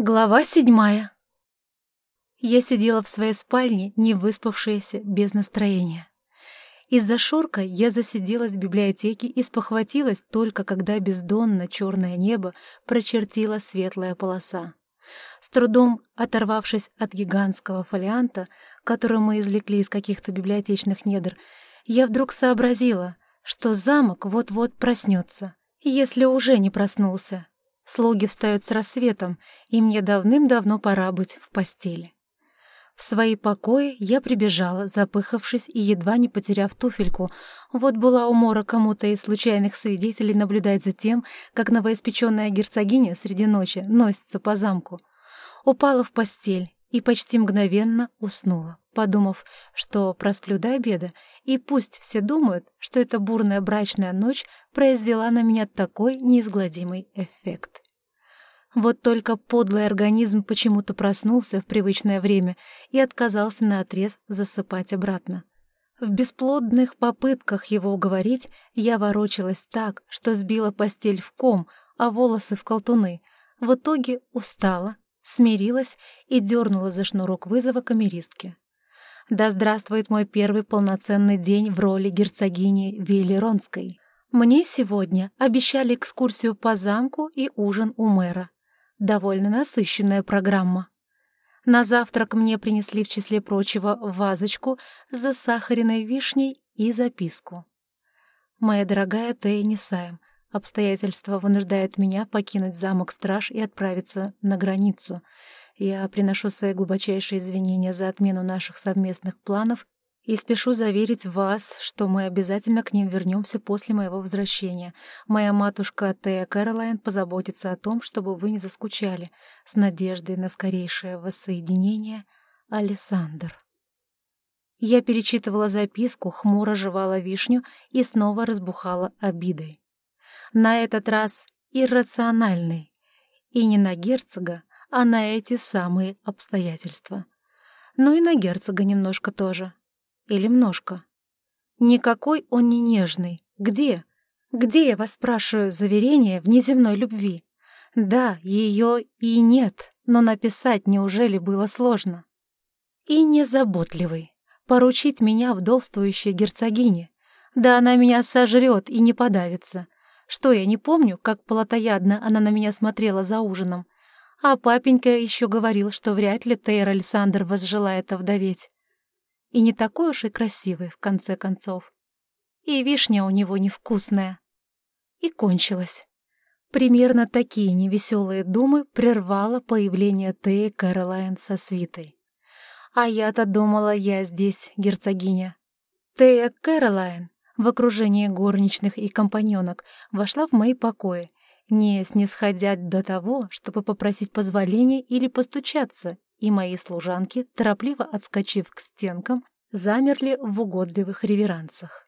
Глава седьмая. Я сидела в своей спальне, не выспавшаяся, без настроения. Из-за шорка я засиделась в библиотеке и спохватилась только когда бездонно черное небо прочертила светлая полоса. С трудом оторвавшись от гигантского фолианта, который мы извлекли из каких-то библиотечных недр, я вдруг сообразила, что замок вот-вот проснется, если уже не проснулся. Слуги встают с рассветом, и мне давным-давно пора быть в постели. В свои покои я прибежала, запыхавшись и едва не потеряв туфельку. Вот была умора кому-то из случайных свидетелей наблюдать за тем, как новоиспеченная герцогиня среди ночи носится по замку. Упала в постель и почти мгновенно уснула, подумав, что просплю до обеда, и пусть все думают, что эта бурная брачная ночь произвела на меня такой неизгладимый эффект. Вот только подлый организм почему-то проснулся в привычное время и отказался наотрез засыпать обратно. В бесплодных попытках его уговорить я ворочалась так, что сбила постель в ком, а волосы в колтуны. В итоге устала, смирилась и дернула за шнурок вызова камеристки. Да здравствует мой первый полноценный день в роли герцогини Виллеронской. Мне сегодня обещали экскурсию по замку и ужин у мэра. Довольно насыщенная программа. На завтрак мне принесли в числе прочего вазочку с засахаренной вишней и записку. «Моя дорогая Тея Несаем, обстоятельства вынуждают меня покинуть замок Страж и отправиться на границу. Я приношу свои глубочайшие извинения за отмену наших совместных планов и спешу заверить вас, что мы обязательно к ним вернемся после моего возвращения. Моя матушка Тея Кэролайн позаботится о том, чтобы вы не заскучали. С надеждой на скорейшее воссоединение, Александр. Я перечитывала записку, хмуро жевала вишню и снова разбухала обидой. На этот раз иррациональной. И не на герцога, а на эти самые обстоятельства. Ну и на герцога немножко тоже. Или множко. Никакой он не нежный. Где? Где, я вас спрашиваю, заверение в неземной любви? Да, ее и нет, но написать неужели было сложно? И незаботливый. Поручить меня вдовствующей герцогине. Да она меня сожрет и не подавится. Что я не помню, как плотоядно она на меня смотрела за ужином, а папенька еще говорил, что вряд ли Тейр Александр возжелает овдоветь. И не такой уж и красивый, в конце концов. И вишня у него невкусная. И кончилась. Примерно такие невеселые думы прервало появление Теи Кэролайн со свитой. А я-то думала, я здесь, герцогиня. Тея Кэролайн в окружении горничных и компаньонок вошла в мои покои не снисходя до того, чтобы попросить позволения или постучаться, и мои служанки, торопливо отскочив к стенкам, замерли в угодливых реверансах.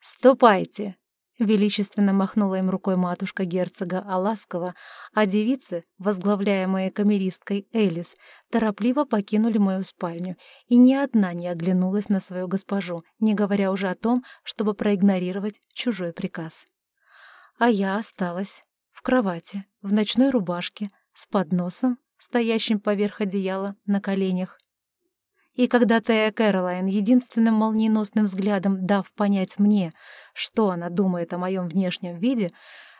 «Ступайте!» — величественно махнула им рукой матушка герцога Аласкова, а девицы, возглавляемые камеристкой Элис, торопливо покинули мою спальню, и ни одна не оглянулась на свою госпожу, не говоря уже о том, чтобы проигнорировать чужой приказ. А я осталась в кровати, в ночной рубашке, с подносом, стоящим поверх одеяла, на коленях. И когда Тея Кэролайн, единственным молниеносным взглядом дав понять мне, что она думает о моем внешнем виде,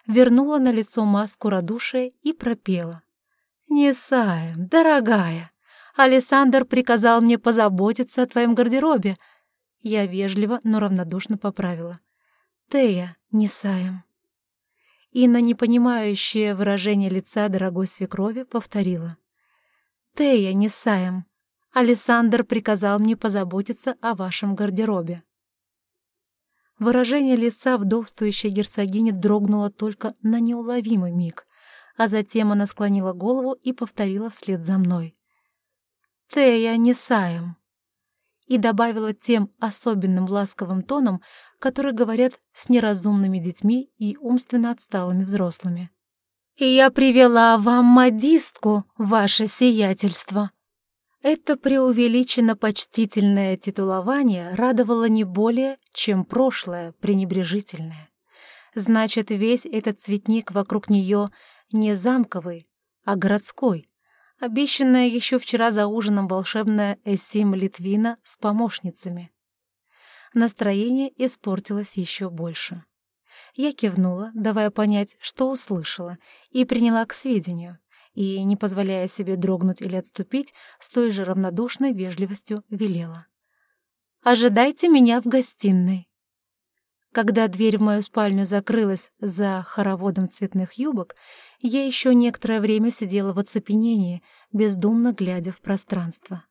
вернула на лицо маску радушия и пропела. «Не дорогая, Александр приказал мне позаботиться о твоем гардеробе». Я вежливо, но равнодушно поправила. «Тея, не Саем» и на непонимающее выражение лица дорогой свекрови повторила. «Тея, не Александр приказал мне позаботиться о вашем гардеробе». Выражение лица вдовствующей герцогини дрогнуло только на неуловимый миг, а затем она склонила голову и повторила вслед за мной. «Тея, не Саем» и добавила тем особенным ласковым тоном, который говорят с неразумными детьми и умственно отсталыми взрослыми. «И я привела вам модистку, ваше сиятельство!» Это преувеличенно почтительное титулование радовало не более, чем прошлое, пренебрежительное. Значит, весь этот цветник вокруг нее не замковый, а городской, Обещанная еще вчера за ужином волшебная Эссим Литвина с помощницами. Настроение испортилось еще больше. Я кивнула, давая понять, что услышала, и приняла к сведению, и, не позволяя себе дрогнуть или отступить, с той же равнодушной вежливостью велела. «Ожидайте меня в гостиной». Когда дверь в мою спальню закрылась за хороводом цветных юбок, я еще некоторое время сидела в оцепенении, бездумно глядя в пространство.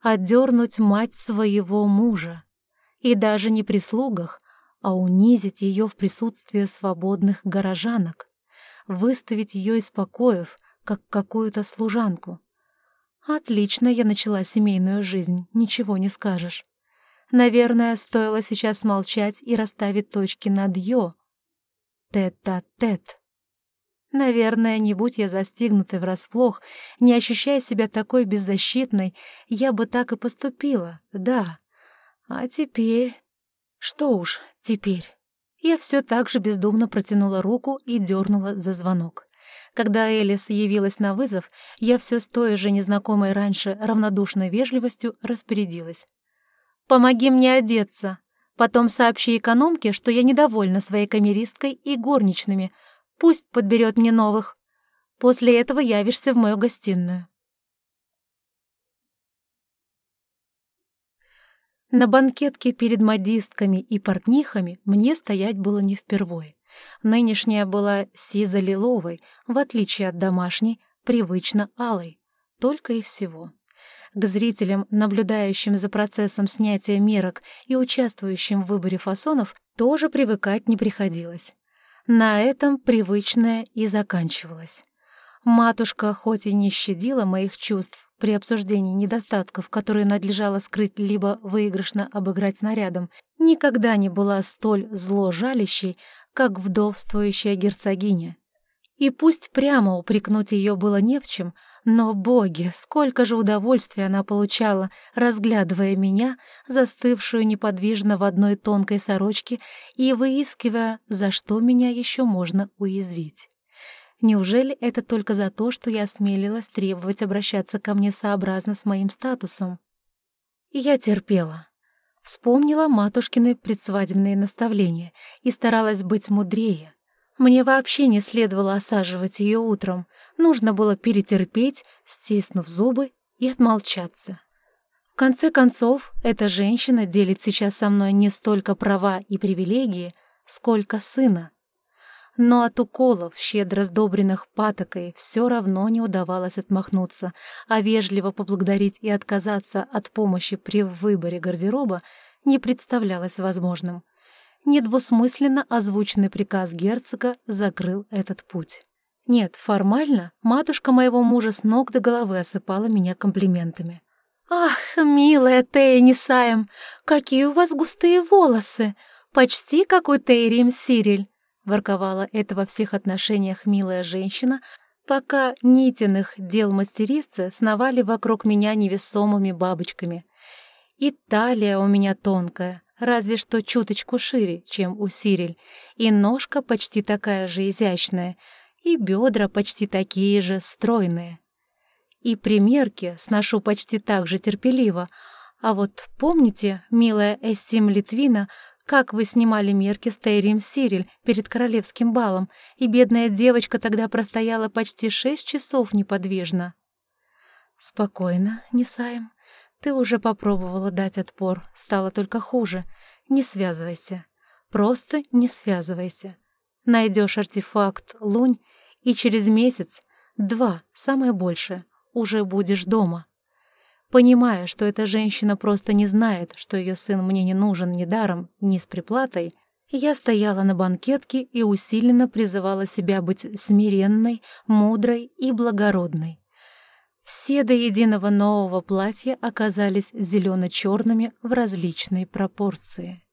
Отдернуть мать своего мужа. И даже не при слугах, а унизить ее в присутствии свободных горожанок. Выставить ее из покоев, как какую-то служанку. Отлично я начала семейную жизнь, ничего не скажешь. Наверное, стоило сейчас молчать и расставить точки над «ё». Тет-а-тет. Наверное, не будь я застигнутой врасплох, не ощущая себя такой беззащитной, я бы так и поступила, да. А теперь... Что уж, теперь. Я все так же бездумно протянула руку и дернула за звонок. Когда Элис явилась на вызов, я все с той же незнакомой раньше равнодушной вежливостью распорядилась. Помоги мне одеться. Потом сообщи экономке, что я недовольна своей камеристкой и горничными. Пусть подберет мне новых. После этого явишься в мою гостиную. На банкетке перед модистками и портнихами мне стоять было не впервой. Нынешняя была сизо-лиловой, в отличие от домашней, привычно алой. Только и всего. К зрителям, наблюдающим за процессом снятия мерок и участвующим в выборе фасонов, тоже привыкать не приходилось. На этом привычное и заканчивалось. Матушка хоть и не щадила моих чувств при обсуждении недостатков, которые надлежало скрыть либо выигрышно обыграть снарядом, никогда не была столь зло жалящей, как вдовствующая герцогиня. И пусть прямо упрекнуть ее было не в чем, но, боги, сколько же удовольствия она получала, разглядывая меня, застывшую неподвижно в одной тонкой сорочке и выискивая, за что меня еще можно уязвить. Неужели это только за то, что я осмелилась требовать обращаться ко мне сообразно с моим статусом? я терпела. Вспомнила матушкины предсвадебные наставления и старалась быть мудрее, мне вообще не следовало осаживать ее утром. Нужно было перетерпеть, стиснув зубы и отмолчаться. В конце концов, эта женщина делит сейчас со мной не столько права и привилегии, сколько сына. Но от уколов, щедро сдобренных патокой, все равно не удавалось отмахнуться, а вежливо поблагодарить и отказаться от помощи при выборе гардероба не представлялось возможным недвусмысленно озвученный приказ герцога закрыл этот путь. Нет, формально матушка моего мужа с ног до головы осыпала меня комплиментами. «Ах, милая Тея Несаем, какие у вас густые волосы! Почти как у Тейрим Сириль!» — ворковала это во всех отношениях милая женщина, пока нитиных дел мастерицы сновали вокруг меня невесомыми бабочками. И талия у меня тонкая, разве что чуточку шире, чем у Сириль, и ножка почти такая же изящная, и бедра почти такие же стройные. И примерки сношу почти так же терпеливо, а вот помните, милая Эссим Литвина, как вы снимали мерки с Тейрим Сириль перед королевским балом, и бедная девочка тогда простояла почти шесть часов неподвижно? Спокойно, Несаем. Ты уже попробовала дать отпор, стало только хуже. Не связывайся. Просто не связывайся. Найдешь артефакт лунь, и через месяц, два, самое большее, уже будешь дома. Понимая, что эта женщина просто не знает, что ее сын мне не нужен ни даром, ни с приплатой, я стояла на банкетке и усиленно призывала себя быть смиренной, мудрой и благородной. Все до единого нового платья оказались зелено-черными в различной пропорции.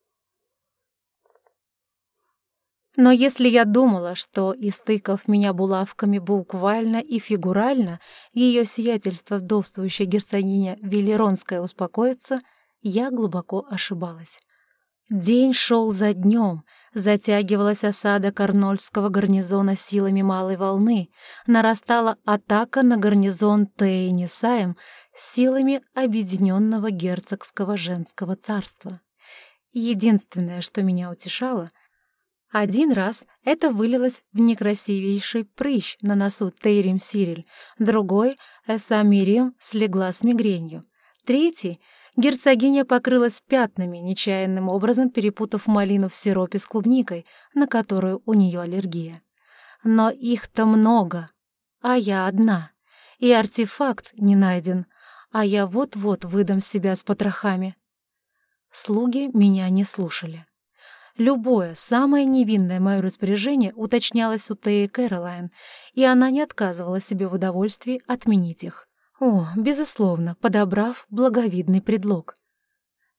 Но если я думала, что, истыкав меня булавками буквально и фигурально, ее сиятельство вдовствующая герцогиня Велеронская успокоится, я глубоко ошибалась. День шел за днем, Затягивалась осада Корнольского гарнизона силами малой волны, нарастала атака на гарнизон Тейнисаем силами Объединенного Герцогского женского царства. Единственное, что меня утешало, один раз это вылилось в некрасивейший прыщ на носу Тейрим Сириль, другой — Эса Мирием слегла с мигренью, третий — герцогиня покрылась пятнами, нечаянным образом перепутав малину в сиропе с клубникой, на которую у нее аллергия. Но их-то много, а я одна, и артефакт не найден, а я вот-вот выдам себя с потрохами. Слуги меня не слушали. Любое, самое невинное мое распоряжение уточнялось у Теи Кэролайн, и она не отказывала себе в удовольствии отменить их. О, безусловно, подобрав благовидный предлог.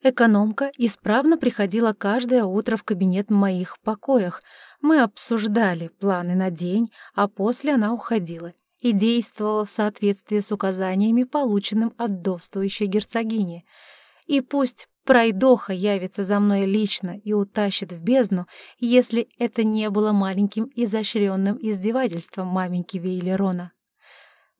Экономка исправно приходила каждое утро в кабинет моих покоях. Мы обсуждали планы на день, а после она уходила и действовала в соответствии с указаниями, полученным от довствующей герцогини. И пусть пройдоха явится за мной лично и утащит в бездну, если это не было маленьким изощренным издевательством маменьки Вейлерона.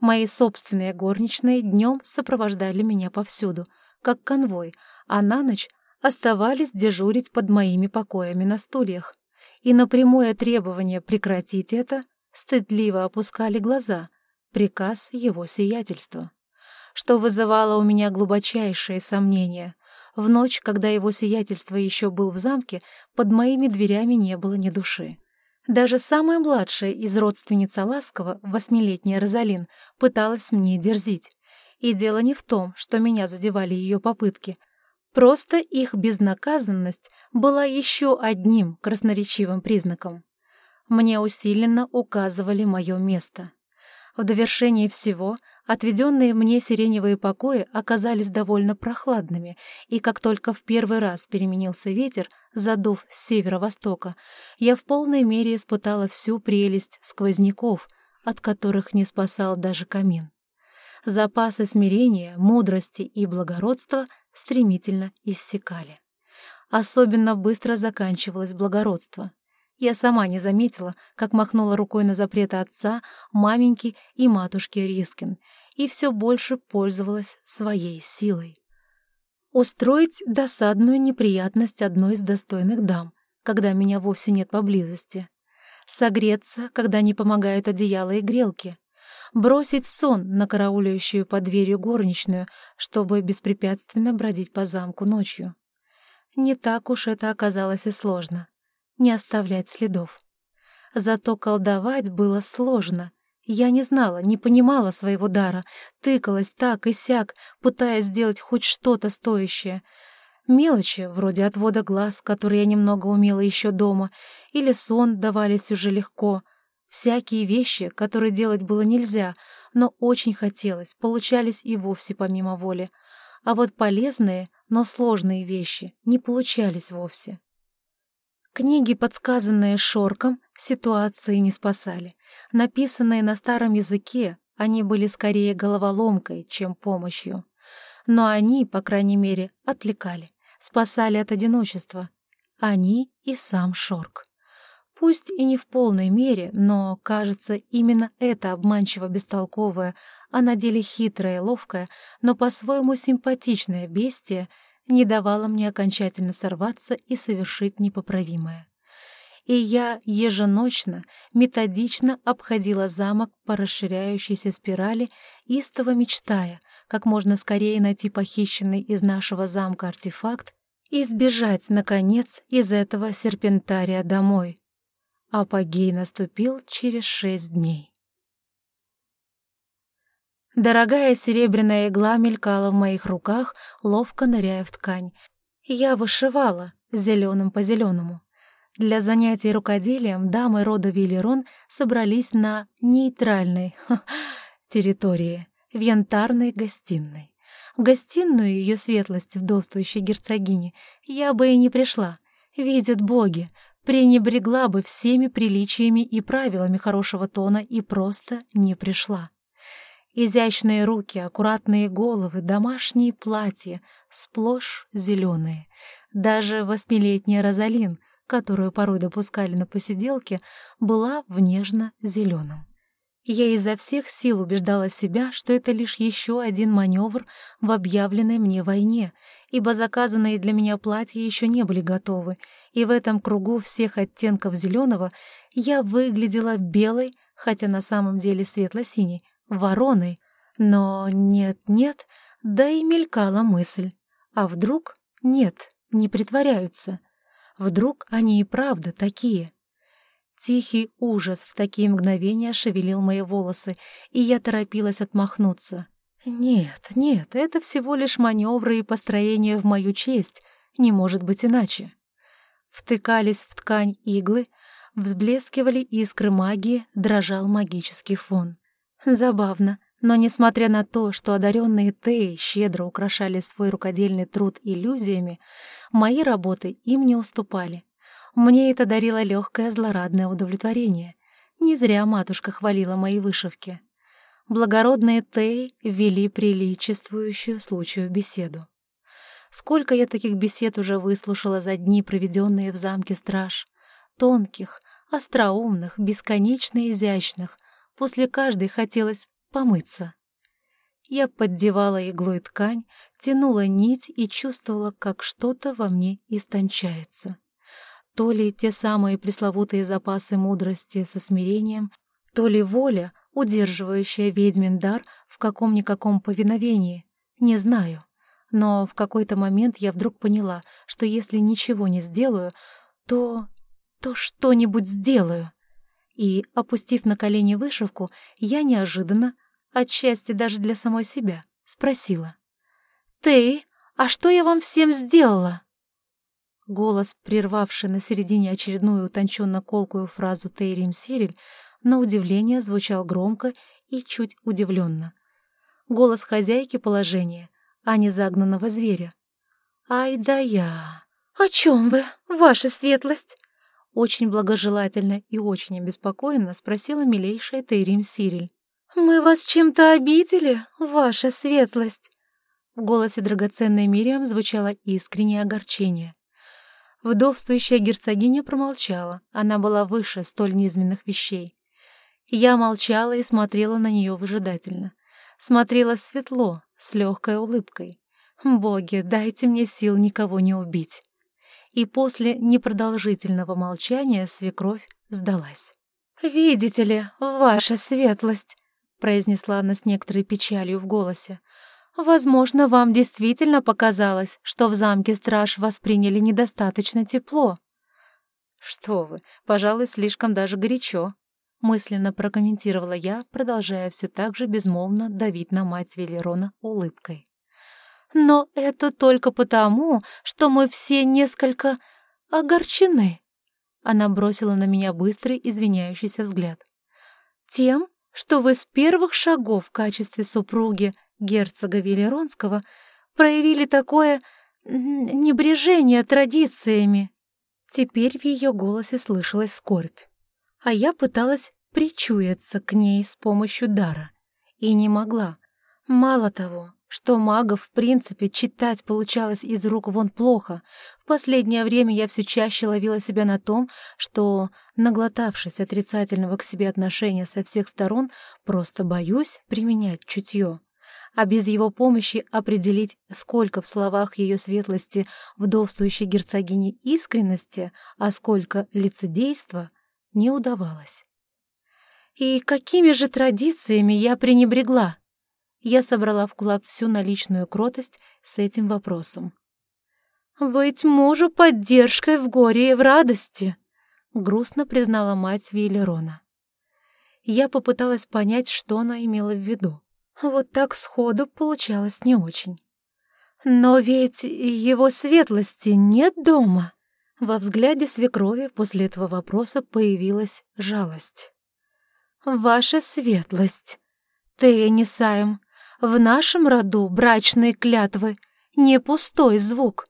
Мои собственные горничные днем сопровождали меня повсюду, как конвой, а на ночь оставались дежурить под моими покоями на стульях. И на прямое требование прекратить это стыдливо опускали глаза, приказ его сиятельства. Что вызывало у меня глубочайшие сомнения. В ночь, когда его сиятельство еще был в замке, под моими дверями не было ни души. Даже самая младшая из родственниц Аласкова, восьмилетняя Розалин, пыталась мне дерзить. И дело не в том, что меня задевали ее попытки. Просто их безнаказанность была еще одним красноречивым признаком. Мне усиленно указывали мое место. В довершении всего Отведенные мне сиреневые покои оказались довольно прохладными, и как только в первый раз переменился ветер, задув с северо-востока, я в полной мере испытала всю прелесть сквозняков, от которых не спасал даже камин. Запасы смирения, мудрости и благородства стремительно иссякали. Особенно быстро заканчивалось благородство. Я сама не заметила, как махнула рукой на запреты отца, маменьки и матушки Рискин, и все больше пользовалась своей силой. Устроить досадную неприятность одной из достойных дам, когда меня вовсе нет поблизости. Согреться, когда не помогают одеяло и грелки. Бросить сон на караулющую под дверью горничную, чтобы беспрепятственно бродить по замку ночью. Не так уж это оказалось и сложно не оставлять следов. Зато колдовать было сложно. Я не знала, не понимала своего дара, тыкалась так и сяк, пытаясь сделать хоть что-то стоящее. Мелочи, вроде отвода глаз, которые я немного умела еще дома, или сон давались уже легко. Всякие вещи, которые делать было нельзя, но очень хотелось, получались и вовсе помимо воли. А вот полезные, но сложные вещи не получались вовсе. Книги, подсказанные Шорком, ситуации не спасали. Написанные на старом языке, они были скорее головоломкой, чем помощью. Но они, по крайней мере, отвлекали, спасали от одиночества. Они и сам Шорк. Пусть и не в полной мере, но, кажется, именно это обманчиво бестолковое, а на деле хитрое, ловкое, но по-своему симпатичное бестие — не давала мне окончательно сорваться и совершить непоправимое. И я еженочно, методично обходила замок по расширяющейся спирали, истово мечтая, как можно скорее найти похищенный из нашего замка артефакт и сбежать, наконец, из этого серпентария домой. Апогей наступил через шесть дней. Дорогая серебряная игла мелькала в моих руках, ловко ныряя в ткань. Я вышивала зеленым по зеленому. Для занятий рукоделием дамы рода Виллерон собрались на нейтральной территории, в янтарной гостиной. В гостиную ее светлости вдовствующей герцогини я бы и не пришла. Видят боги, пренебрегла бы всеми приличиями и правилами хорошего тона и просто не пришла. Изящные руки, аккуратные головы, домашние платья, сплошь зеленые. Даже восьмилетняя Розалин, которую порой допускали на посиделке, была в нежно-зеленом. Я изо всех сил убеждала себя, что это лишь еще один маневр в объявленной мне войне, ибо заказанные для меня платья еще не были готовы, и в этом кругу всех оттенков зеленого я выглядела белой, хотя на самом деле светло-синей, вороной. Но нет-нет, да и мелькала мысль. А вдруг нет, не притворяются? Вдруг они и правда такие? Тихий ужас в такие мгновения шевелил мои волосы, и я торопилась отмахнуться. Нет, нет, это всего лишь маневры и построение в мою честь, не может быть иначе. Втыкались в ткань иглы, взблескивали искры магии, дрожал магический фон. Забавно, но несмотря на то, что одаренные Теи щедро украшали свой рукодельный труд иллюзиями, мои работы им не уступали. Мне это дарило легкое злорадное удовлетворение. Не зря матушка хвалила мои вышивки. Благородные Тей вели приличествующую случаю беседу. Сколько я таких бесед уже выслушала за дни, проведенные в замке страж. Тонких, остроумных, бесконечно изящных. После каждой хотелось помыться. Я поддевала иглой ткань, тянула нить и чувствовала, как что-то во мне истончается. То ли те самые пресловутые запасы мудрости со смирением, то ли воля, удерживающая ведьмин дар в каком-никаком повиновении, не знаю. Но в какой-то момент я вдруг поняла, что если ничего не сделаю, то... то что-нибудь сделаю. И, опустив на колени вышивку, я неожиданно, отчасти даже для самой себя, спросила. «Ты, а что я вам всем сделала?» Голос, прервавший на середине очередную утонченно-колкую фразу Тейрим Сириль, на удивление звучал громко и чуть удивленно. Голос хозяйки положения, а не загнанного зверя. «Ай да я! О чем вы, ваша светлость?» Очень благожелательно и очень обеспокоенно спросила милейшая Тейрим Сириль. «Мы вас чем-то обидели, ваша светлость?» В голосе драгоценной Мириам звучало искреннее огорчение. Вдовствующая герцогиня промолчала, она была выше столь низменных вещей. Я молчала и смотрела на нее выжидательно. Смотрела светло, с легкой улыбкой. «Боги, дайте мне сил никого не убить». И после непродолжительного молчания свекровь сдалась. «Видите ли, ваша светлость», — произнесла она с некоторой печалью в голосе, — Возможно, вам действительно показалось, что в замке страж восприняли недостаточно тепло. Что вы, пожалуй, слишком даже горячо, мысленно прокомментировала я, продолжая все так же безмолвно давить на мать Велерона улыбкой. Но это только потому, что мы все несколько огорчены. Она бросила на меня быстрый, извиняющийся взгляд. Тем, что вы с первых шагов в качестве супруги герцога Велеронского проявили такое небрежение традициями. Теперь в ее голосе слышалась скорбь. А я пыталась причуяться к ней с помощью дара. И не могла. Мало того, что магов, в принципе, читать получалось из рук вон плохо. В последнее время я все чаще ловила себя на том, что, наглотавшись отрицательного к себе отношения со всех сторон, просто боюсь применять чутье а без его помощи определить, сколько в словах ее светлости вдовствующей герцогини искренности, а сколько лицедейства, не удавалось. И какими же традициями я пренебрегла? Я собрала в кулак всю наличную кротость с этим вопросом. «Быть мужу поддержкой в горе и в радости», — грустно признала мать Вейлерона. Я попыталась понять, что она имела в виду. Вот так сходу получалось не очень. «Но ведь его светлости нет дома!» Во взгляде свекрови после этого вопроса появилась жалость. «Ваша светлость, Тея в нашем роду брачные клятвы — не пустой звук.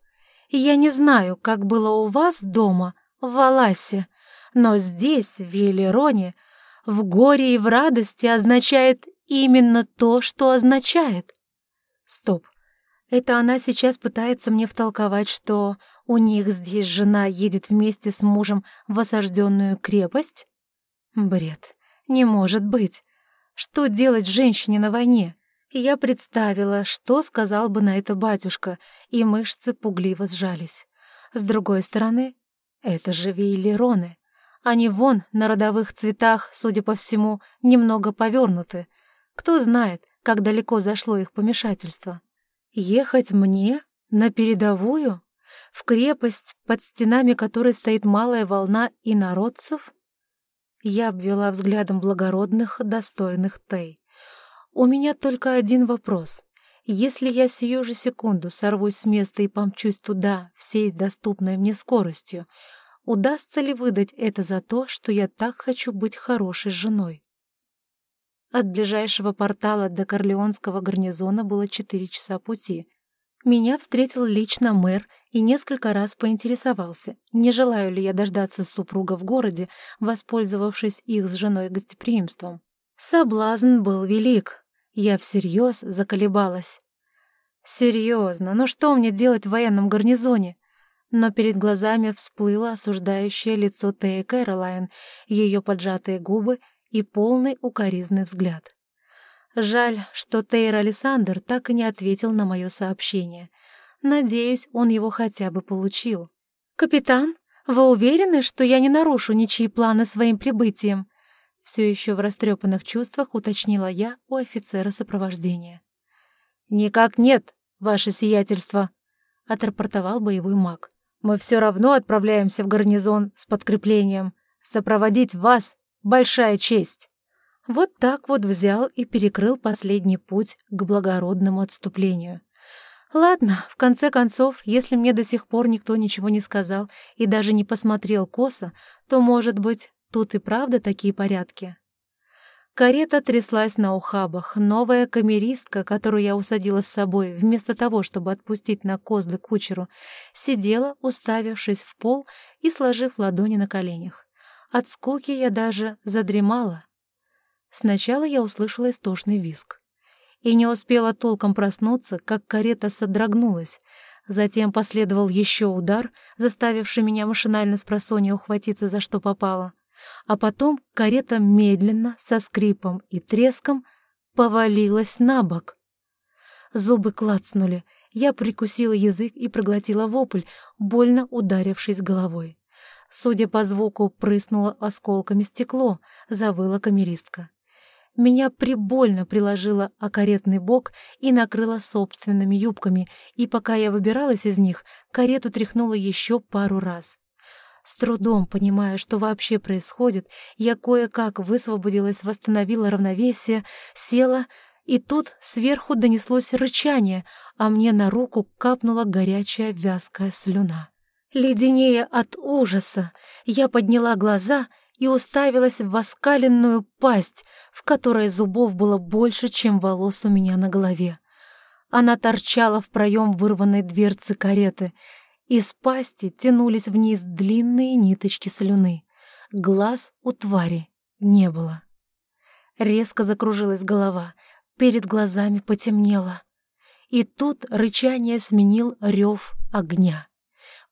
Я не знаю, как было у вас дома, в Аласе, но здесь, в Велероне, в горе и в радости означает именно то, что означает. Стоп. Это она сейчас пытается мне втолковать, что У них здесь жена едет вместе с мужем в осажденную крепость? Бред. Не может быть. Что делать женщине на войне? Я представила, что сказал бы на это батюшка, и мышцы пугливо сжались. С другой стороны, это же вейлероны. Они вон на родовых цветах, судя по всему, немного повернуты. Кто знает, как далеко зашло их помешательство. Ехать мне на передовую? В крепость, под стенами которой стоит малая волна инородцев? Я обвела взглядом благородных, достойных Тей. У меня только один вопрос. Если я сию же секунду сорвусь с места и помчусь туда всей доступной мне скоростью, удастся ли выдать это за то, что я так хочу быть хорошей женой? От ближайшего портала до Корлеонского гарнизона было четыре часа пути. Меня встретил лично мэр и несколько раз поинтересовался, не желаю ли я дождаться супруга в городе, воспользовавшись их с женой гостеприимством. Соблазн был велик. Я всерьез заколебалась. Серьезно, ну что мне делать в военном гарнизоне? Но перед глазами всплыло осуждающее лицо Теи Кэролайн, ее поджатые губы и полный укоризный взгляд. Жаль, что Тейр Александр так и не ответил на мое сообщение. Надеюсь, он его хотя бы получил. «Капитан, вы уверены, что я не нарушу ничьи планы своим прибытием?» Все еще в растрепанных чувствах уточнила я у офицера сопровождения. «Никак нет, ваше сиятельство», — отрапортовал боевой маг. «Мы все равно отправляемся в гарнизон с подкреплением. Сопроводить вас Большая честь. Вот так вот взял и перекрыл последний путь к благородному отступлению. Ладно, в конце концов, если мне до сих пор никто ничего не сказал и даже не посмотрел косо, то, может быть, тут и правда такие порядки. Карета тряслась на ухабах. Новая камеристка, которую я усадила с собой, вместо того, чтобы отпустить на козлы кучеру, сидела, уставившись в пол и сложив ладони на коленях. От скуки я даже задремала. Сначала я услышала истошный визг. И не успела толком проснуться, как карета содрогнулась. Затем последовал еще удар, заставивший меня машинально с просонья ухватиться за что попало. А потом карета медленно, со скрипом и треском, повалилась на бок. Зубы клацнули, я прикусила язык и проглотила вопль, больно ударившись головой. Судя по звуку, прыснуло осколками стекло, завыла камеристка. Меня прибольно приложила о каретный бок и накрыла собственными юбками, и пока я выбиралась из них, карету тряхнула еще пару раз. С трудом понимая, что вообще происходит, я кое-как высвободилась, восстановила равновесие, села, и тут сверху донеслось рычание, а мне на руку капнула горячая вязкая слюна. Леденее от ужаса, я подняла глаза и уставилась в оскаленную пасть, в которой зубов было больше, чем волос у меня на голове. Она торчала в проем вырванной дверцы кареты. Из пасти тянулись вниз длинные ниточки слюны. Глаз у твари не было. Резко закружилась голова, перед глазами потемнело. И тут рычание сменил рев огня.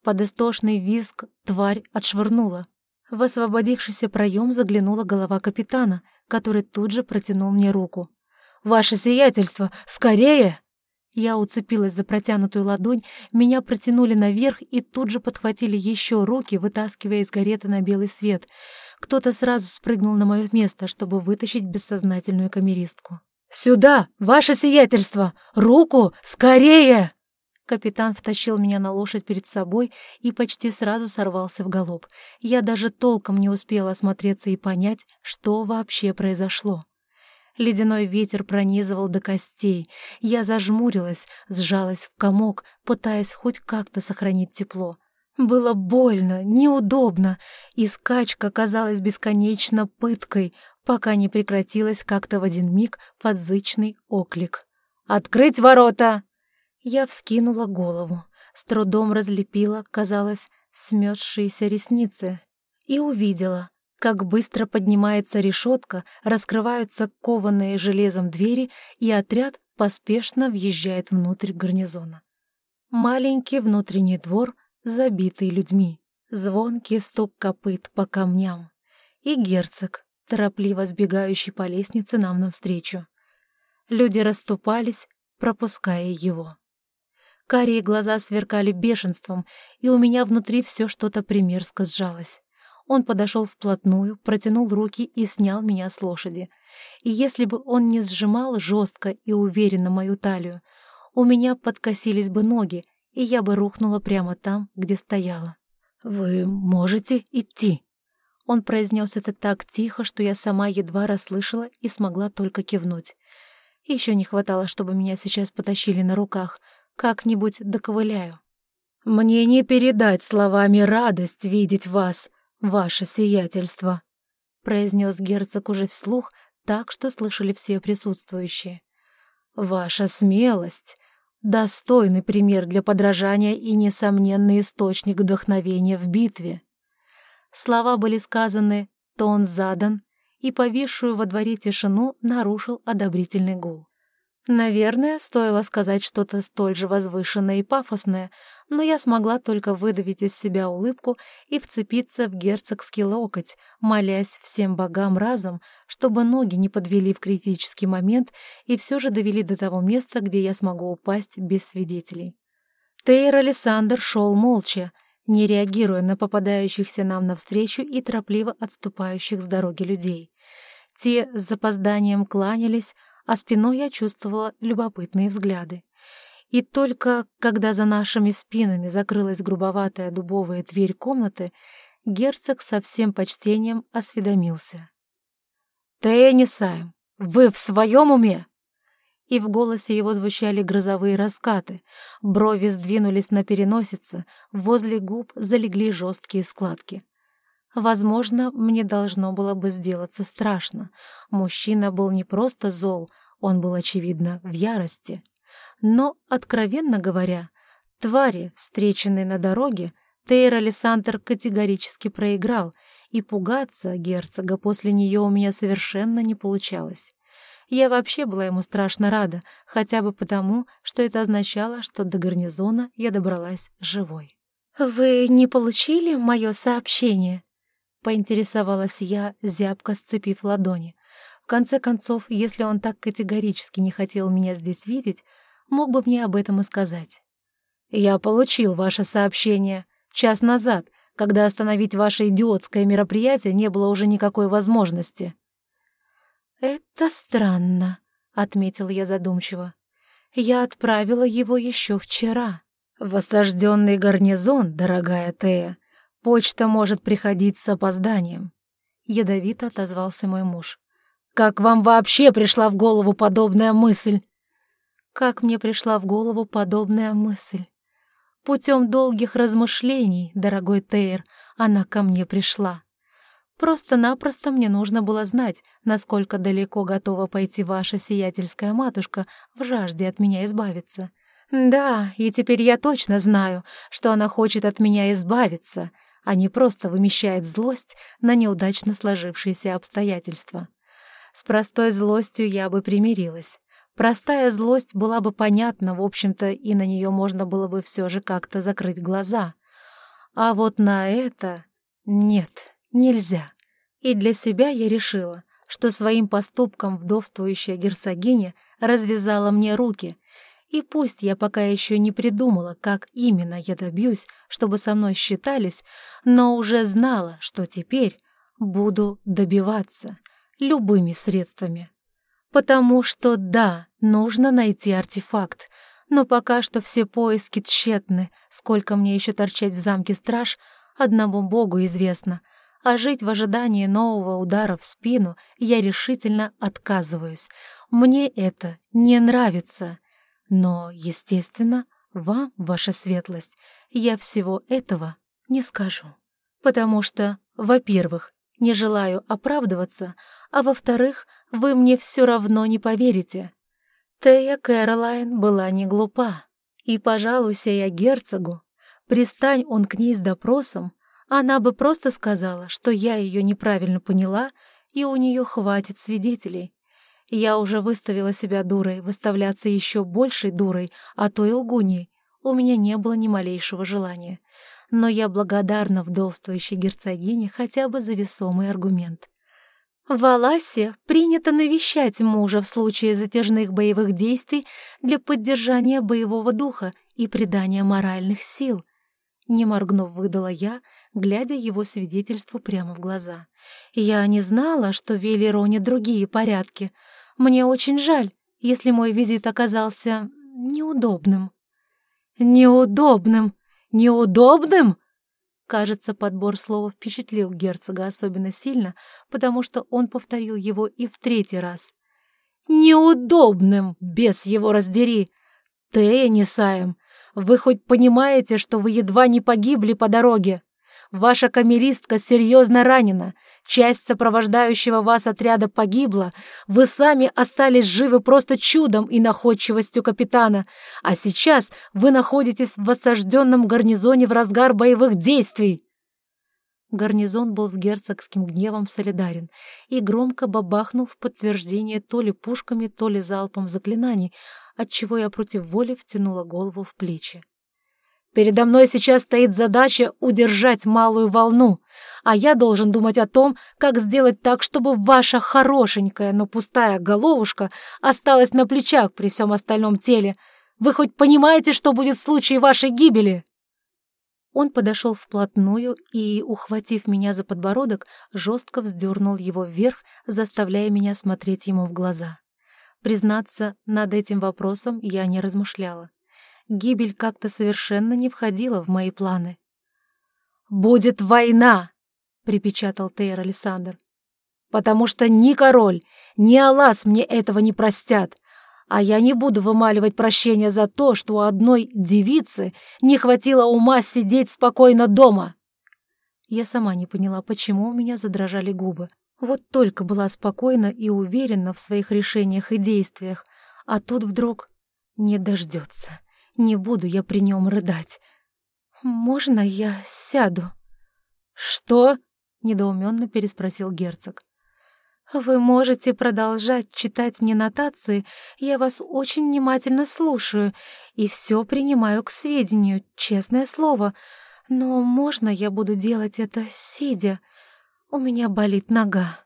Под истошный визг тварь отшвырнула. В освободившийся проем заглянула голова капитана, который тут же протянул мне руку. «Ваше сиятельство! Скорее!» Я уцепилась за протянутую ладонь, меня протянули наверх и тут же подхватили еще руки, вытаскивая из гареты на белый свет. Кто-то сразу спрыгнул на мое место, чтобы вытащить бессознательную камеристку. «Сюда! Ваше сиятельство! Руку! Скорее!» Капитан втащил меня на лошадь перед собой и почти сразу сорвался в галоп. Я даже толком не успела осмотреться и понять, что вообще произошло. Ледяной ветер пронизывал до костей. Я зажмурилась, сжалась в комок, пытаясь хоть как-то сохранить тепло. Было больно, неудобно, и скачка казалась бесконечно пыткой, пока не прекратилась как-то в один миг подзычный оклик. «Открыть ворота!» Я вскинула голову, с трудом разлепила, казалось, смётшиеся ресницы, и увидела, как быстро поднимается решетка, раскрываются кованые железом двери, и отряд поспешно въезжает внутрь гарнизона. Маленький внутренний двор забитый людьми. Звонкий стук копыт по камням. И герцог, торопливо сбегающий по лестнице нам навстречу. Люди расступались, пропуская его. Карие глаза сверкали бешенством, и у меня внутри все что-то примерзко сжалось. Он подошел вплотную, протянул руки и снял меня с лошади. И если бы он не сжимал жестко и уверенно мою талию, у меня подкосились бы ноги, и я бы рухнула прямо там, где стояла. «Вы можете идти?» Он произнес это так тихо, что я сама едва расслышала и смогла только кивнуть. Еще не хватало, чтобы меня сейчас потащили на руках. Как-нибудь доковыляю. «Мне не передать словами радость видеть вас, ваше сиятельство», произнес герцог уже вслух, так что слышали все присутствующие. «Ваша смелость — достойный пример для подражания и несомненный источник вдохновения в битве». Слова были сказаны, тон задан, и повисшую во дворе тишину нарушил одобрительный гул. Наверное, стоило сказать что-то столь же возвышенное и пафосное, но я смогла только выдавить из себя улыбку и вцепиться в герцогский локоть, молясь всем богам разом, чтобы ноги не подвели в критический момент и все же довели до того места, где я смогу упасть без свидетелей. Тейр Александр шел молча, не реагируя на попадающихся нам навстречу и торопливо отступающих с дороги людей. Те с запозданием кланялись, а спиной я чувствовала любопытные взгляды. И только когда за нашими спинами закрылась грубоватая дубовая дверь комнаты, герцог со всем почтением осведомился. «Теннисаем, вы в своем уме?» и в голосе его звучали грозовые раскаты, брови сдвинулись на переносице, возле губ залегли жесткие складки. Возможно, мне должно было бы сделаться страшно. Мужчина был не просто зол, он был, очевидно, в ярости. Но, откровенно говоря, твари, встреченные на дороге, Тейр Александр категорически проиграл, и пугаться герцога после нее у меня совершенно не получалось. Я вообще была ему страшно рада, хотя бы потому, что это означало, что до гарнизона я добралась живой. «Вы не получили мое сообщение?» — поинтересовалась я, зябко сцепив ладони. В конце концов, если он так категорически не хотел меня здесь видеть, мог бы мне об этом и сказать. «Я получил ваше сообщение час назад, когда остановить ваше идиотское мероприятие не было уже никакой возможности», «Это странно», — отметил я задумчиво. «Я отправила его еще вчера». «В осажденный гарнизон, дорогая Тея, почта может приходить с опозданием», — ядовито отозвался мой муж. «Как вам вообще пришла в голову подобная мысль?» «Как мне пришла в голову подобная мысль?» Путем долгих размышлений, дорогой Тейр, она ко мне пришла. Просто-напросто мне нужно было знать, насколько далеко готова пойти ваша сиятельская матушка в жажде от меня избавиться. Да, и теперь я точно знаю, что она хочет от меня избавиться, а не просто вымещает злость на неудачно сложившиеся обстоятельства. С простой злостью я бы примирилась. Простая злость была бы понятна, в общем-то, и на нее можно было бы все же как-то закрыть глаза. А вот на это... Нет, Нельзя. И для себя я решила, что своим поступком вдовствующая герцогиня развязала мне руки, и пусть я пока еще не придумала, как именно я добьюсь, чтобы со мной считались, но уже знала, что теперь буду добиваться любыми средствами. Потому что да, нужно найти артефакт, но пока что все поиски тщетны, сколько мне еще торчать в замке страж, одному богу известно, а жить в ожидании нового удара в спину я решительно отказываюсь. Мне это не нравится. Но, естественно, вам, ваша светлость, я всего этого не скажу. Потому что, во-первых, не желаю оправдываться, а во-вторых, вы мне все равно не поверите. Тея Кэролайн была не глупа, и, пожалуйся я герцогу, пристань он к ней с допросом, она бы просто сказала, что я ее неправильно поняла, и у нее хватит свидетелей. Я уже выставила себя дурой, выставляться еще большей дурой, а то и лгуней. у меня не было ни малейшего желания. Но я благодарна вдовствующей герцогине хотя бы за весомый аргумент. В Аласе принято навещать мужа в случае затяжных боевых действий для поддержания боевого духа и придания моральных сил. Не моргнув, выдала я, глядя его свидетельству прямо в глаза. Я не знала, что в Велероне другие порядки. Мне очень жаль, если мой визит оказался неудобным. «Неудобным! Неудобным!» Кажется, подбор слова впечатлил герцога особенно сильно, потому что он повторил его и в третий раз. «Неудобным, без его раздери! Тея Несаем, вы хоть понимаете, что вы едва не погибли по дороге? Ваша камеристка серьезно ранена, часть сопровождающего вас отряда погибла, вы сами остались живы просто чудом и находчивостью капитана, а сейчас вы находитесь в осажденном гарнизоне в разгар боевых действий». Гарнизон был с герцогским гневом солидарен и громко бабахнул в подтверждение то ли пушками, то ли залпом заклинаний, отчего я против воли втянула голову в плечи. Передо мной сейчас стоит задача удержать малую волну, а я должен думать о том, как сделать так, чтобы ваша хорошенькая, но пустая головушка осталась на плечах при всем остальном теле. Вы хоть понимаете, что будет в случае вашей гибели?» Он подошел вплотную и, ухватив меня за подбородок, жестко вздернул его вверх, заставляя меня смотреть ему в глаза. Признаться, над этим вопросом я не размышляла гибель как-то совершенно не входила в мои планы. «Будет война!» — припечатал Тейр Александр. «Потому что ни король, ни Алас мне этого не простят, а я не буду вымаливать прощения за то, что у одной девицы не хватило ума сидеть спокойно дома». Я сама не поняла, почему у меня задрожали губы. Вот только была спокойна и уверена в своих решениях и действиях, а тут вдруг не дождется. Не буду я при нем рыдать. Можно я сяду? Что? недоуменно переспросил герцог. Вы можете продолжать читать мне нотации, я вас очень внимательно слушаю и все принимаю к сведению, честное слово. Но можно я буду делать это сидя? У меня болит нога.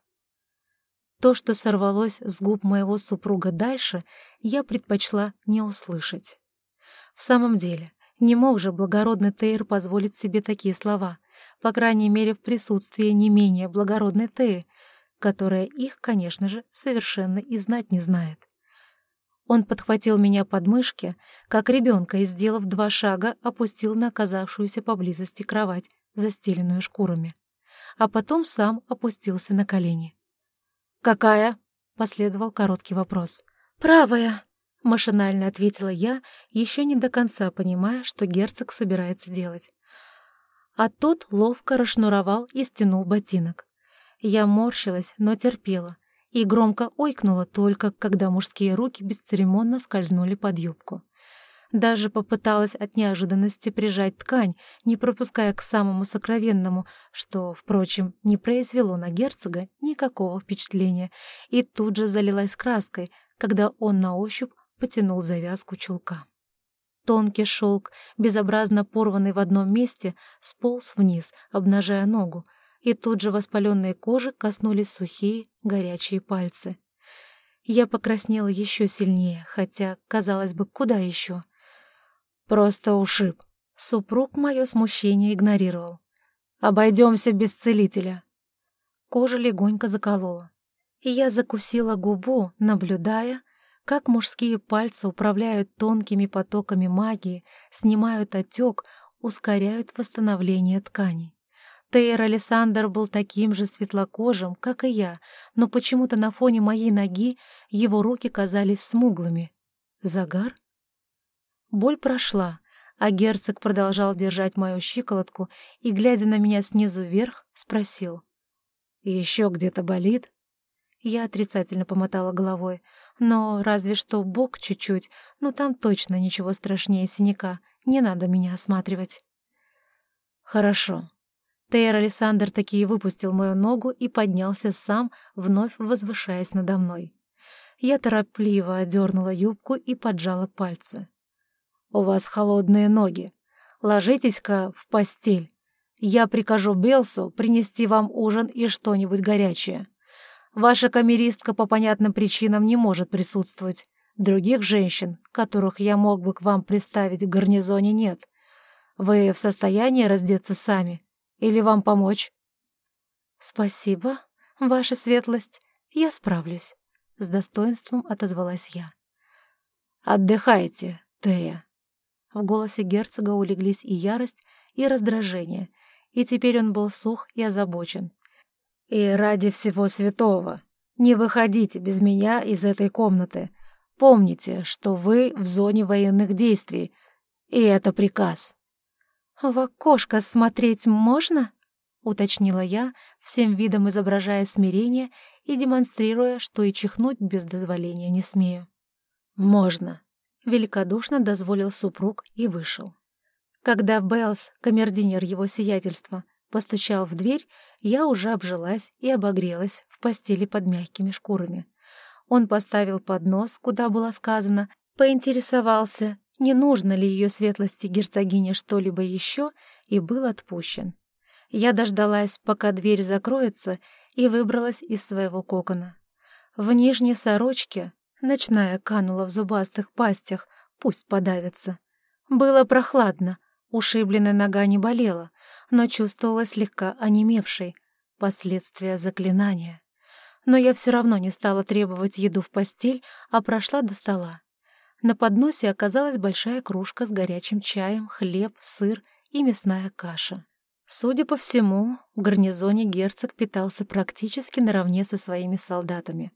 То, что сорвалось с губ моего супруга дальше, я предпочла не услышать. В самом деле, не мог же благородный Тейр позволить себе такие слова, по крайней мере, в присутствии не менее благородной Теи, которая их, конечно же, совершенно и знать не знает. Он подхватил меня под мышки, как ребенка, и, сделав два шага, опустил на оказавшуюся поблизости кровать, застеленную шкурами. А потом сам опустился на колени. «Какая?» — последовал короткий вопрос. «Правая», Машинально ответила я, еще не до конца понимая, что герцог собирается делать. А тот ловко расшнуровал и стянул ботинок. Я морщилась, но терпела, и громко ойкнула только, когда мужские руки бесцеремонно скользнули под юбку. Даже попыталась от неожиданности прижать ткань, не пропуская к самому сокровенному, что, впрочем, не произвело на герцога никакого впечатления, и тут же залилась краской, когда он на ощупь потянул завязку чулка. Тонкий шелк, безобразно порванный в одном месте, сполз вниз, обнажая ногу, и тут же воспаленные кожи коснулись сухие, горячие пальцы. Я покраснела еще сильнее, хотя, казалось бы, куда еще? Просто ушиб. Супруг мое смущение игнорировал. «Обойдемся без целителя». Кожа легонько заколола. И я закусила губу, наблюдая, как мужские пальцы управляют тонкими потоками магии, снимают отек, ускоряют восстановление тканей. Тейр Александр был таким же светлокожим, как и я, но почему-то на фоне моей ноги его руки казались смуглыми. Загар? Боль прошла, а герцог продолжал держать мою щиколотку и, глядя на меня снизу вверх, спросил. «Еще где-то болит?» Я отрицательно помотала головой. Но разве что бок чуть-чуть, но там точно ничего страшнее синяка. Не надо меня осматривать. Хорошо. Тейр Александр таки выпустил мою ногу и поднялся сам, вновь возвышаясь надо мной. Я торопливо одернула юбку и поджала пальцы. у вас холодные ноги. Ложитесь-ка в постель. Я прикажу Белсу принести вам ужин и что-нибудь горячее. Ваша камеристка по понятным причинам не может присутствовать. Других женщин, которых я мог бы к вам приставить в гарнизоне, нет. Вы в состоянии раздеться сами? Или вам помочь?» «Спасибо, ваша светлость, я справлюсь», — с достоинством отозвалась я. «Отдыхайте, Тея». В голосе герцога улеглись и ярость, и раздражение, и теперь он был сух и озабочен. «И ради всего святого, не выходите без меня из этой комнаты. Помните, что вы в зоне военных действий, и это приказ». «В окошко смотреть можно?» — уточнила я, всем видом изображая смирение и демонстрируя, что и чихнуть без дозволения не смею. «Можно», — великодушно дозволил супруг и вышел. Когда Беллс, камердинер его сиятельства, постучал в дверь, я уже обжилась и обогрелась в постели под мягкими шкурами. Он поставил поднос, куда было сказано, поинтересовался, не нужно ли ее светлости герцогине что-либо еще, и был отпущен. Я дождалась, пока дверь закроется, и выбралась из своего кокона. В нижней сорочке ночная канула в зубастых пастях, пусть подавится. Было прохладно, ушибленная нога не болела, но чувствовала слегка онемевшей, последствия заклинания. Но я все равно не стала требовать еду в постель, а прошла до стола. На подносе оказалась большая кружка с горячим чаем, хлеб, сыр и мясная каша. Судя по всему, в гарнизоне герцог питался практически наравне со своими солдатами.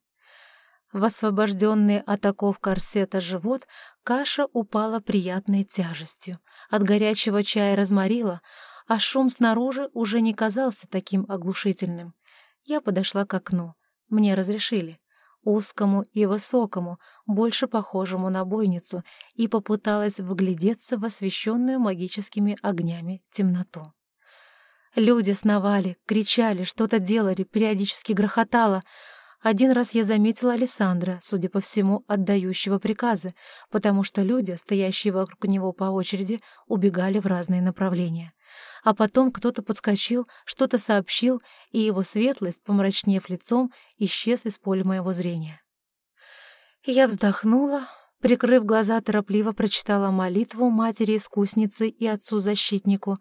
В освобожденный от оков корсета живот каша упала приятной тяжестью. От горячего чая разморила, а шум снаружи уже не казался таким оглушительным. Я подошла к окну. Мне разрешили узкому и высокому, больше похожему на бойницу, и попыталась вглядеться в освещенную магическими огнями темноту. Люди сновали, кричали, что-то делали, периодически грохотало. Один раз я заметила Александра, судя по всему, отдающего приказы, потому что люди, стоящие вокруг него по очереди, убегали в разные направления. А потом кто-то подскочил, что-то сообщил, и его светлость, помрачнев лицом, исчез из поля моего зрения. Я вздохнула, прикрыв глаза, торопливо прочитала молитву матери-искусницы и отцу-защитнику,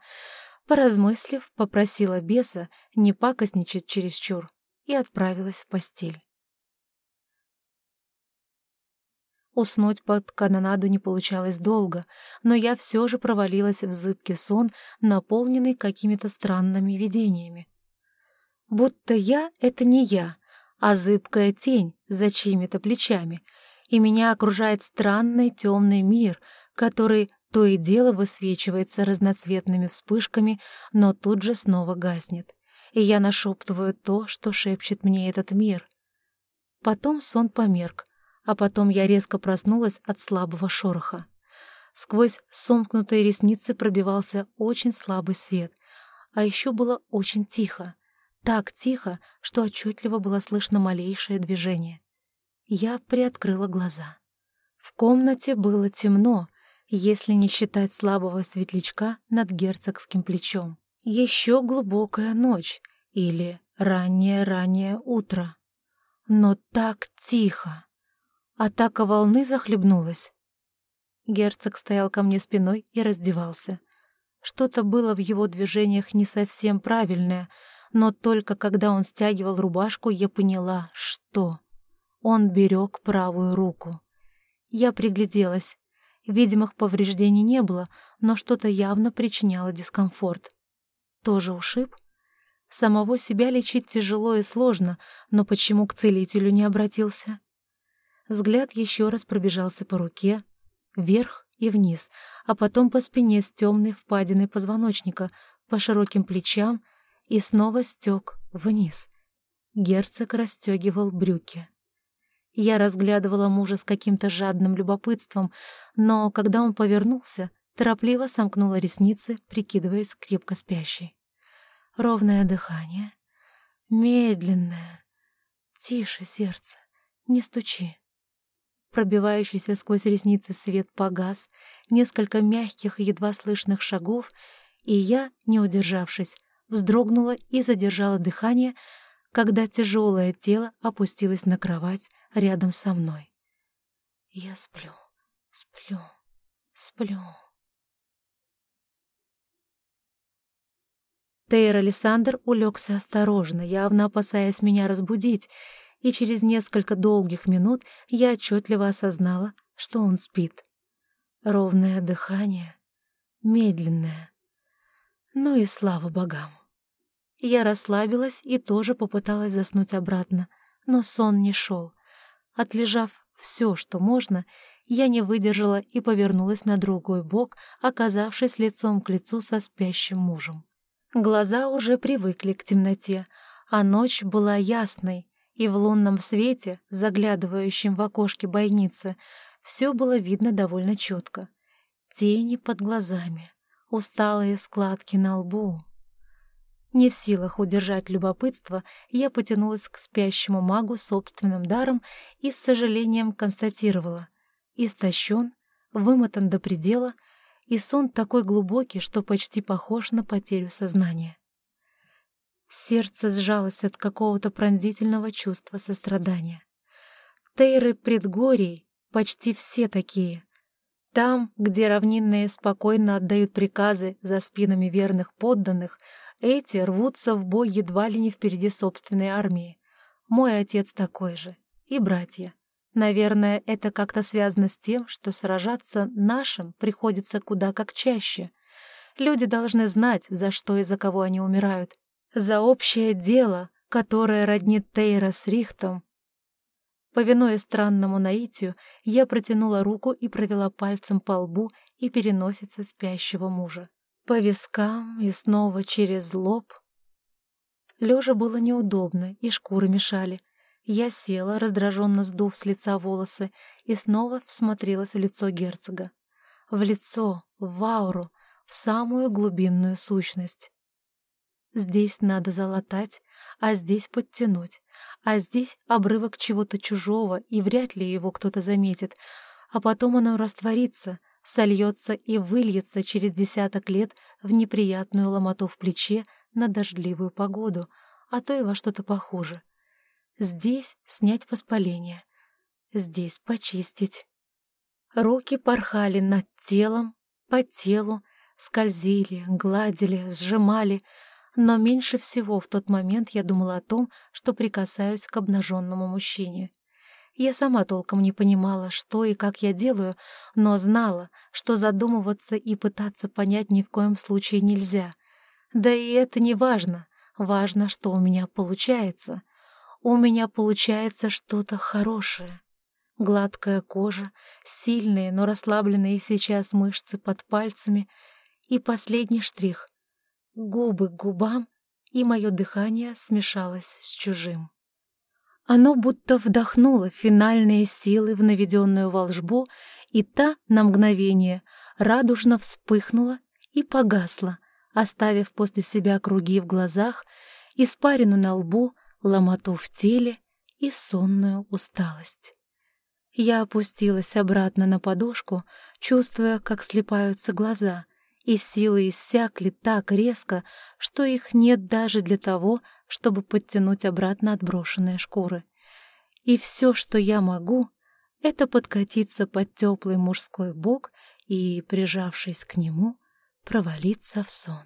поразмыслив, попросила беса не пакостничать чересчур и отправилась в постель. Уснуть под канонаду не получалось долго, но я все же провалилась в зыбкий сон, наполненный какими-то странными видениями. Будто я — это не я, а зыбкая тень за чьими-то плечами, и меня окружает странный темный мир, который то и дело высвечивается разноцветными вспышками, но тут же снова гаснет. И я нашептываю то, что шепчет мне этот мир. Потом сон померк, а потом я резко проснулась от слабого шороха. Сквозь сомкнутые ресницы пробивался очень слабый свет, а еще было очень тихо. Так тихо, что отчетливо было слышно малейшее движение. Я приоткрыла глаза. В комнате было темно, если не считать слабого светлячка над герцогским плечом. Еще глубокая ночь или раннее-раннее утро. Но так тихо. Атака волны захлебнулась. Герцог стоял ко мне спиной и раздевался. Что-то было в его движениях не совсем правильное, но только когда он стягивал рубашку, я поняла, что... Он берег правую руку. Я пригляделась. Видимых повреждений не было, но что-то явно причиняло дискомфорт. Тоже ушиб? Самого себя лечить тяжело и сложно, но почему к целителю не обратился? Взгляд еще раз пробежался по руке, вверх и вниз, а потом по спине с темной впадиной позвоночника, по широким плечам и снова стек вниз. Герцог расстегивал брюки. Я разглядывала мужа с каким-то жадным любопытством, но когда он повернулся, торопливо сомкнула ресницы, прикидываясь крепко спящей. Ровное дыхание, медленное. Тише, сердце, не стучи. пробивающийся сквозь ресницы свет погас, несколько мягких, едва слышных шагов, и я, не удержавшись, вздрогнула и задержала дыхание, когда тяжелое тело опустилось на кровать рядом со мной. Я сплю, сплю, сплю. Тейр Александр улегся осторожно, явно опасаясь меня разбудить, и через несколько долгих минут я отчетливо осознала, что он спит. Ровное дыхание, медленное. Ну и слава богам. Я расслабилась и тоже попыталась заснуть обратно, но сон не шел. Отлежав все, что можно, я не выдержала и повернулась на другой бок, оказавшись лицом к лицу со спящим мужем. Глаза уже привыкли к темноте, а ночь была ясной, и в лунном свете, заглядывающем в окошке бойницы, все было видно довольно четко. Тени под глазами, усталые складки на лбу. Не в силах удержать любопытство, я потянулась к спящему магу собственным даром и с сожалением констатировала. Истощен, вымотан до предела — и сон такой глубокий, что почти похож на потерю сознания. Сердце сжалось от какого-то пронзительного чувства сострадания. Тейры предгорий почти все такие. Там, где равнинные спокойно отдают приказы за спинами верных подданных, эти рвутся в бой едва ли не впереди собственной армии. Мой отец такой же. И братья. Наверное, это как-то связано с тем, что сражаться нашим приходится куда как чаще. Люди должны знать, за что и за кого они умирают. За общее дело, которое роднит Тейра с Рихтом. Повинуясь странному наитию, я протянула руку и провела пальцем по лбу и переносице спящего мужа. По вискам и снова через лоб. Лежа было неудобно, и шкуры мешали. Я села, раздраженно сдув с лица волосы, и снова всмотрелась в лицо герцога. В лицо, в ауру, в самую глубинную сущность. Здесь надо залатать, а здесь подтянуть, а здесь обрывок чего-то чужого, и вряд ли его кто-то заметит, а потом оно растворится, сольется и выльется через десяток лет в неприятную ломоту в плече на дождливую погоду, а то и во что-то похуже. Здесь снять воспаление, здесь почистить. Руки порхали над телом, по телу, скользили, гладили, сжимали, но меньше всего в тот момент я думала о том, что прикасаюсь к обнаженному мужчине. Я сама толком не понимала, что и как я делаю, но знала, что задумываться и пытаться понять ни в коем случае нельзя. Да и это не важно. Важно, что у меня получается у меня получается что-то хорошее. Гладкая кожа, сильные, но расслабленные сейчас мышцы под пальцами и последний штрих. Губы к губам, и мое дыхание смешалось с чужим. Оно будто вдохнуло финальные силы в наведенную волжбу, и та на мгновение радужно вспыхнула и погасла, оставив после себя круги в глазах, испарину на лбу — ломоту в теле и сонную усталость. Я опустилась обратно на подушку, чувствуя, как слепаются глаза, и силы иссякли так резко, что их нет даже для того, чтобы подтянуть обратно отброшенные шкуры. И все, что я могу, это подкатиться под теплый мужской бок и, прижавшись к нему, провалиться в сон.